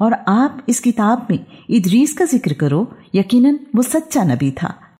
और आप इस किताब में इदरीस का ज़िक्र करो यकीनन वो सच्चा नबी था।